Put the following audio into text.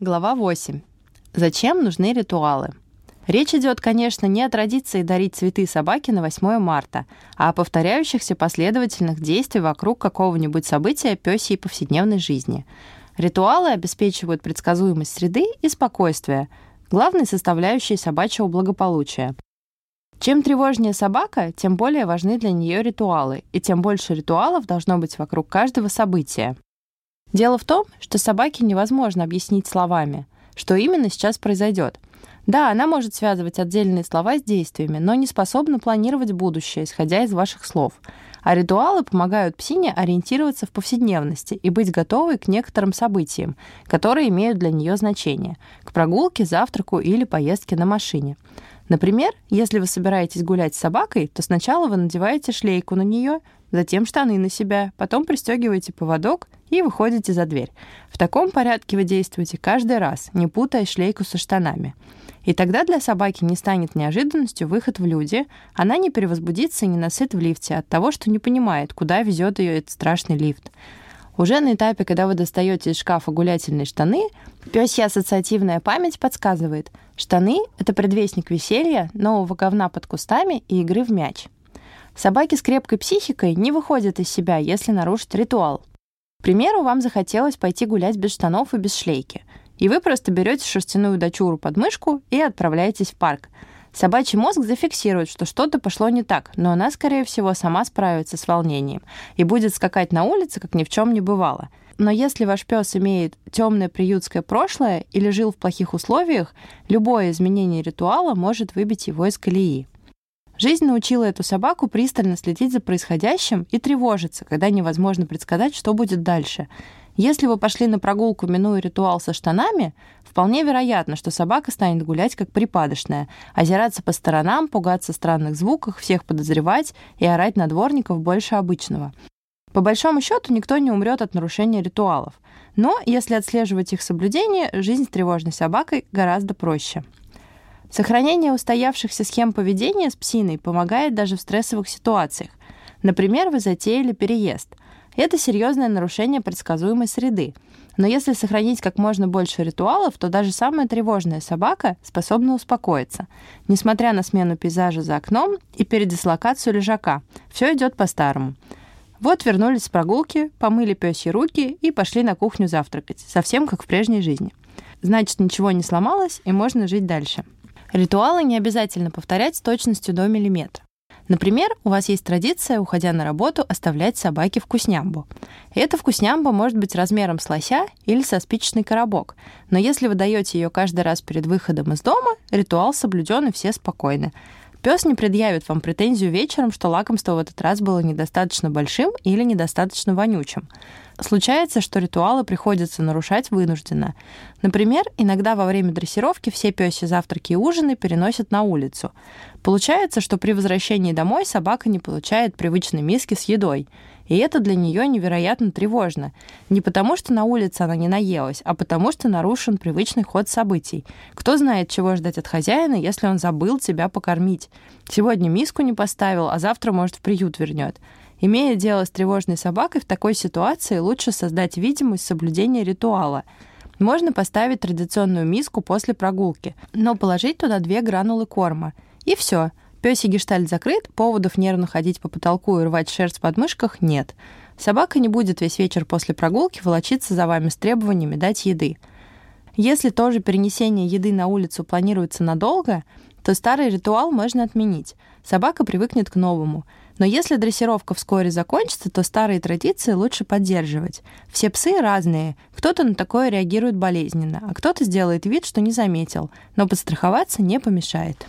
Глава 8. Зачем нужны ритуалы? Речь идет, конечно, не о традиции дарить цветы собаке на 8 марта, а о повторяющихся последовательных действиях вокруг какого-нибудь события пёсей повседневной жизни. Ритуалы обеспечивают предсказуемость среды и спокойствие, главной составляющей собачьего благополучия. Чем тревожнее собака, тем более важны для нее ритуалы, и тем больше ритуалов должно быть вокруг каждого события. Дело в том, что собаке невозможно объяснить словами, что именно сейчас произойдет. Да, она может связывать отдельные слова с действиями, но не способна планировать будущее, исходя из ваших слов. А ритуалы помогают псине ориентироваться в повседневности и быть готовой к некоторым событиям, которые имеют для нее значение, к прогулке, завтраку или поездке на машине. Например, если вы собираетесь гулять с собакой, то сначала вы надеваете шлейку на нее, затем штаны на себя, потом пристегиваете поводок и выходите за дверь. В таком порядке вы действуете каждый раз, не путая шлейку со штанами. И тогда для собаки не станет неожиданностью выход в люди, она не перевозбудится и не насыт в лифте от того, что не понимает, куда везет ее этот страшный лифт. Уже на этапе, когда вы достаете из шкафа гулятельные штаны, пёсья ассоциативная память подсказывает, штаны — это предвестник веселья, нового говна под кустами и игры в мяч. Собаки с крепкой психикой не выходят из себя, если нарушить ритуал. К примеру, вам захотелось пойти гулять без штанов и без шлейки. И вы просто берете шерстяную дочуру под мышку и отправляетесь в парк. Собачий мозг зафиксирует, что что-то пошло не так, но она, скорее всего, сама справится с волнением и будет скакать на улице, как ни в чем не бывало. Но если ваш пес имеет темное приютское прошлое или жил в плохих условиях, любое изменение ритуала может выбить его из колеи. Жизнь научила эту собаку пристально следить за происходящим и тревожиться, когда невозможно предсказать, что будет дальше. Если вы пошли на прогулку, минуя ритуал со штанами, вполне вероятно, что собака станет гулять как припадочная, озираться по сторонам, пугаться странных звуков, всех подозревать и орать на дворников больше обычного. По большому счету никто не умрет от нарушения ритуалов. Но если отслеживать их соблюдение, жизнь с тревожной собакой гораздо проще. Сохранение устоявшихся схем поведения с псиной помогает даже в стрессовых ситуациях. Например, вы затеяли переезд. Это серьезное нарушение предсказуемой среды. Но если сохранить как можно больше ритуалов, то даже самая тревожная собака способна успокоиться. Несмотря на смену пейзажа за окном и передислокацию лежака, все идет по-старому. Вот вернулись с прогулки, помыли пёсьи руки и пошли на кухню завтракать, совсем как в прежней жизни. Значит, ничего не сломалось, и можно жить дальше. Ритуалы не обязательно повторять с точностью до миллиметра. Например, у вас есть традиция, уходя на работу, оставлять собаке вкуснямбу. И эта вкуснямба может быть размером с лося или со спичечный коробок. Но если вы даете ее каждый раз перед выходом из дома, ритуал соблюден и все спокойны. Пес не предъявит вам претензию вечером, что лакомство в этот раз было недостаточно большим или недостаточно вонючим. Случается, что ритуалы приходится нарушать вынужденно. Например, иногда во время дрессировки все пёсьи завтраки и ужины переносят на улицу. Получается, что при возвращении домой собака не получает привычной миски с едой. И это для нее невероятно тревожно. Не потому, что на улице она не наелась, а потому, что нарушен привычный ход событий. Кто знает, чего ждать от хозяина, если он забыл тебя покормить. Сегодня миску не поставил, а завтра, может, в приют вернет. Имея дело с тревожной собакой, в такой ситуации лучше создать видимость соблюдения ритуала. Можно поставить традиционную миску после прогулки, но положить туда две гранулы корма. И все. Пёсий гештальт закрыт, поводов нервно ходить по потолку и рвать шерсть в подмышках нет. Собака не будет весь вечер после прогулки волочиться за вами с требованиями дать еды. Если тоже перенесение еды на улицу планируется надолго, то старый ритуал можно отменить. Собака привыкнет к новому. Но если дрессировка вскоре закончится, то старые традиции лучше поддерживать. Все псы разные. Кто-то на такое реагирует болезненно, а кто-то сделает вид, что не заметил. Но подстраховаться не помешает.